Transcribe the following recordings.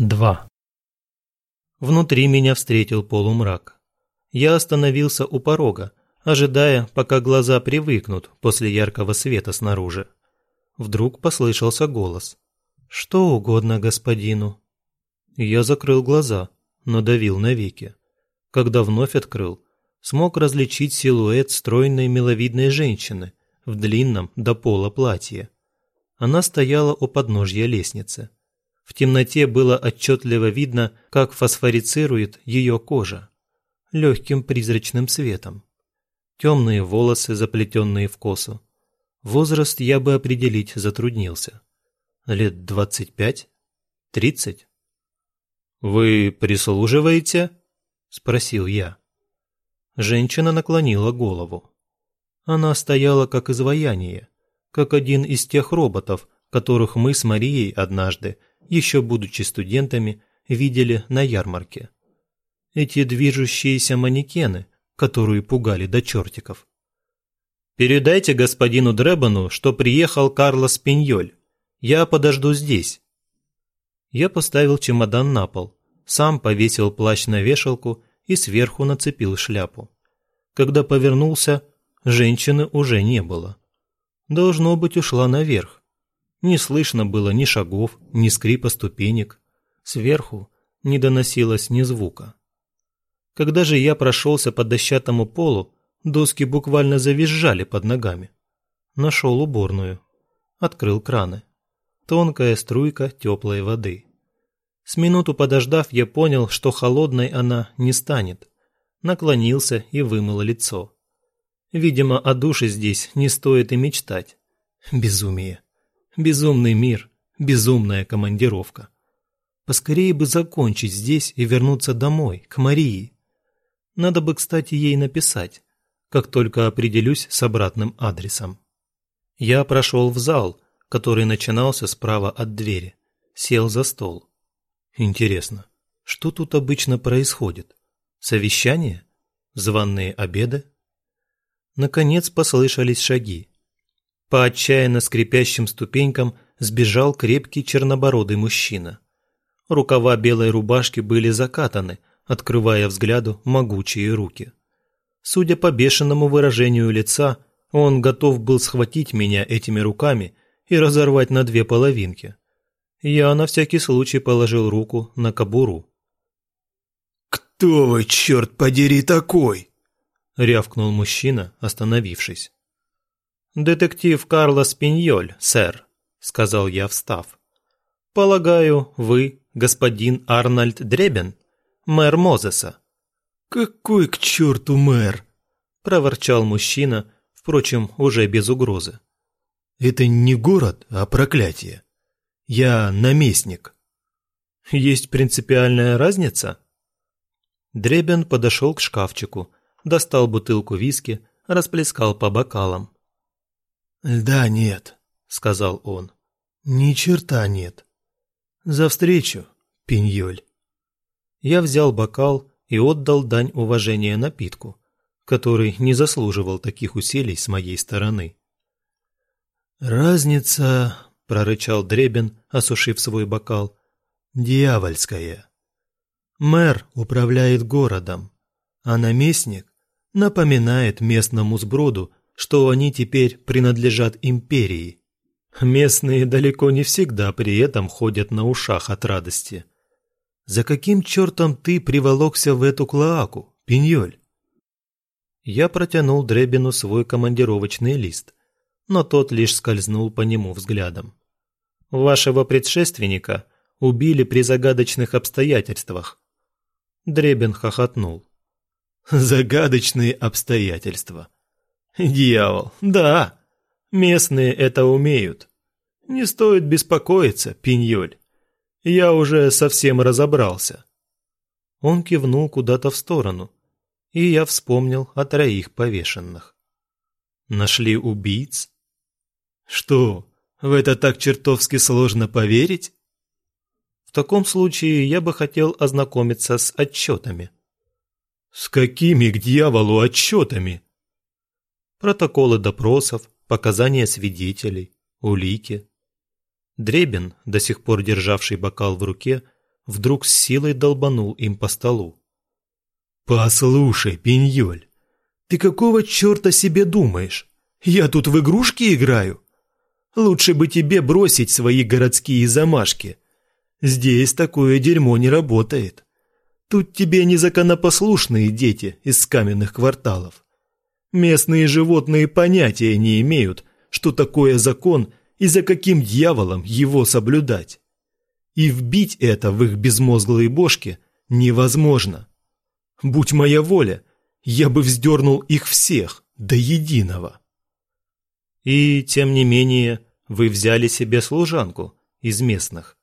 2. Внутри меня встретил полумрак. Я остановился у порога, ожидая, пока глаза привыкнут после яркого света снаружи. Вдруг послышался голос. «Что угодно господину». Я закрыл глаза, но давил навеки. Когда вновь открыл, смог различить силуэт стройной миловидной женщины в длинном до пола платье. Она стояла у подножья лестницы. В темноте было отчетливо видно, как фосфорицирует ее кожа. Легким призрачным светом. Темные волосы, заплетенные в косу. Возраст я бы определить затруднился. Лет двадцать пять? Тридцать? «Вы прислуживаете?» – спросил я. Женщина наклонила голову. Она стояла как изваяние, как один из тех роботов, которых мы с Марией однажды еще будучи студентами, видели на ярмарке. Эти движущиеся манекены, которые пугали до чертиков. «Передайте господину Дребану, что приехал Карлос Пиньоль. Я подожду здесь». Я поставил чемодан на пол, сам повесил плащ на вешалку и сверху нацепил шляпу. Когда повернулся, женщины уже не было. Должно быть, ушла наверх. Не слышно было ни шагов, ни скрипа ступенек. Сверху не доносилось ни звука. Когда же я прошелся по дощатому полу, доски буквально завизжали под ногами. Нашел уборную. Открыл краны. Тонкая струйка теплой воды. С минуту подождав, я понял, что холодной она не станет. Наклонился и вымыл лицо. Видимо, о душе здесь не стоит и мечтать. Безумие. Безумный мир, безумная командировка. Поскорее бы закончить здесь и вернуться домой, к Марии. Надо бы, кстати, ей написать, как только определюсь с обратным адресом. Я прошел в зал, который начинался справа от двери, сел за стол. Интересно, что тут обычно происходит? Совещание? Званные обеды? Наконец послышались шаги. По отчаянно скрипящим ступенькам сбежал крепкий чернобородый мужчина. Рукава белой рубашки были закатаны, открывая взгляду могучие руки. Судя по бешеному выражению лица, он готов был схватить меня этими руками и разорвать на две половинки. Я на всякий случай положил руку на кобуру. «Кто вы, черт подери, такой?» — рявкнул мужчина, остановившись. «Детектив Карлос Пиньоль, сэр», — сказал я, встав. «Полагаю, вы господин Арнольд Дребен, мэр Мозеса?» «Какой к черту мэр?» — проворчал мужчина, впрочем, уже без угрозы. «Это не город, а проклятие. Я наместник». «Есть принципиальная разница?» Дребен подошел к шкафчику, достал бутылку виски, расплескал по бокалам. «Да нет», — сказал он. «Ни черта нет. За встречу, пиньоль». Я взял бокал и отдал дань уважения напитку, который не заслуживал таких усилий с моей стороны. «Разница», — прорычал Дребен, осушив свой бокал, — «дьявольская. Мэр управляет городом, а наместник напоминает местному сброду, что они теперь принадлежат империи. Местные далеко не всегда при этом ходят на ушах от радости. За каким чертом ты приволокся в эту клоаку, пиньоль? Я протянул Дребину свой командировочный лист, но тот лишь скользнул по нему взглядом. Вашего предшественника убили при загадочных обстоятельствах. Дребин хохотнул. Загадочные обстоятельства. Дьявол, да, местные это умеют. Не стоит беспокоиться, пиньоль. Я уже совсем разобрался. Он кивнул куда-то в сторону, и я вспомнил о троих повешенных. Нашли убийц? Что, в это так чертовски сложно поверить? В таком случае я бы хотел ознакомиться с отчетами. С какими к дьяволу отчетами? Протоколы допросов, показания свидетелей, улики. Дребен, до сих пор державший бокал в руке, вдруг с силой долбанул им по столу. «Послушай, Пиньоль, ты какого черта себе думаешь? Я тут в игрушки играю? Лучше бы тебе бросить свои городские замашки. Здесь такое дерьмо не работает. Тут тебе незаконопослушные дети из каменных кварталов. Местные животные понятия не имеют, что такое закон и за каким дьяволом его соблюдать. И вбить это в их безмозглые бошки невозможно. Будь моя воля, я бы вздернул их всех до единого. И, тем не менее, вы взяли себе служанку из местных.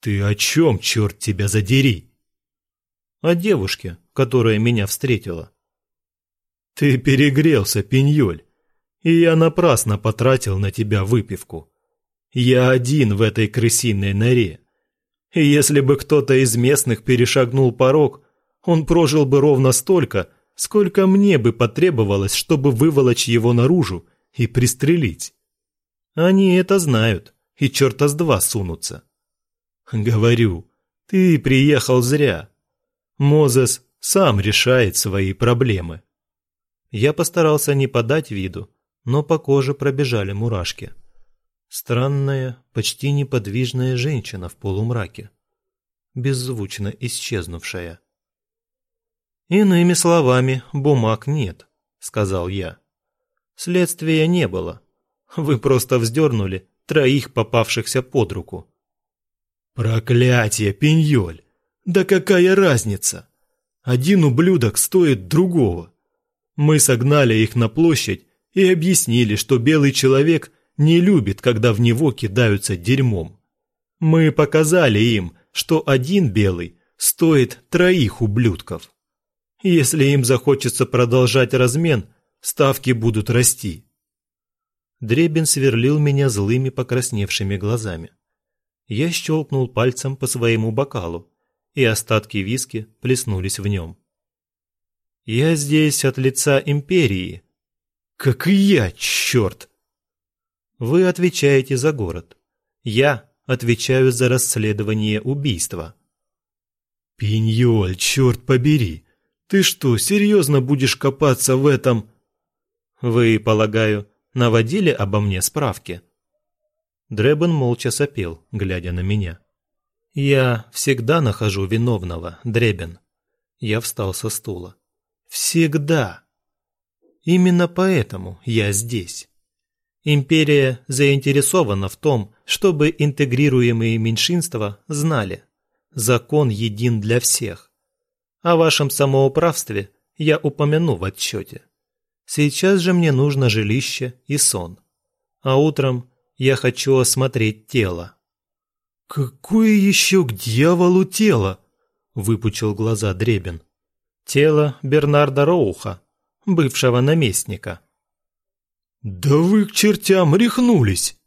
Ты о чем, черт тебя задери? О девушке, которая меня встретила. Ты перегрелся, пеньоль, и я напрасно потратил на тебя выпивку. Я один в этой крысиной норе. И если бы кто-то из местных перешагнул порог, он прожил бы ровно столько, сколько мне бы потребовалось, чтобы выволочь его наружу и пристрелить. Они это знают, и черта с два сунутся. Говорю, ты приехал зря. Мозес сам решает свои проблемы. Я постарался не подать виду, но по коже пробежали мурашки. Странная, почти неподвижная женщина в полумраке, беззвучно исчезнувшая. «Иными словами, бумаг нет», — сказал я. «Следствия не было. Вы просто вздернули троих попавшихся под руку». «Проклятие, пеньоль! Да какая разница? Один ублюдок стоит другого. Мы согнали их на площадь и объяснили, что белый человек не любит, когда в него кидаются дерьмом. Мы показали им, что один белый стоит троих ублюдков. Если им захочется продолжать размен, ставки будут расти. Дребен сверлил меня злыми покрасневшими глазами. Я щелкнул пальцем по своему бокалу, и остатки виски плеснулись в нем. «Я здесь от лица империи», «Как и я, черт!» «Вы отвечаете за город. Я отвечаю за расследование убийства». «Пиньоль, черт побери! Ты что, серьезно будешь копаться в этом?» «Вы, полагаю, наводили обо мне справки?» Дребен молча сопел, глядя на меня. «Я всегда нахожу виновного, Дребен». Я встал со стула. «Всегда!» Именно поэтому я здесь. Империя заинтересована в том, чтобы интегрируемые меньшинства знали, закон един для всех. О вашем самоуправстве я упомяну в отчете. Сейчас же мне нужно жилище и сон. А утром я хочу осмотреть тело. «Какое еще к дьяволу тело?» – выпучил глаза Дребен. «Тело Бернарда Роуха, бывшего наместника. «Да вы к чертям рехнулись!»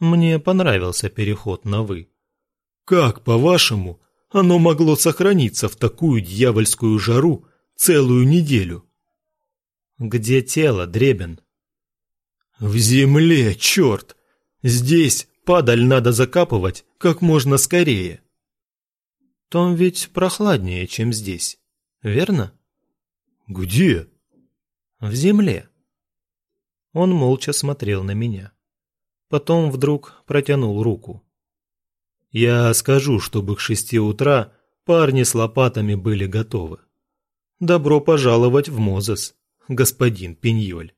Мне понравился переход на «вы». «Как, по-вашему, оно могло сохраниться в такую дьявольскую жару целую неделю?» «Где тело, Дребен?» «В земле, черт! Здесь падаль надо закапывать как можно скорее». «Там ведь прохладнее, чем здесь, верно?» «Где?» в земле. Он молча смотрел на меня. Потом вдруг протянул руку. «Я скажу, чтобы к шести утра парни с лопатами были готовы. Добро пожаловать в Мозес, господин Пиньоль».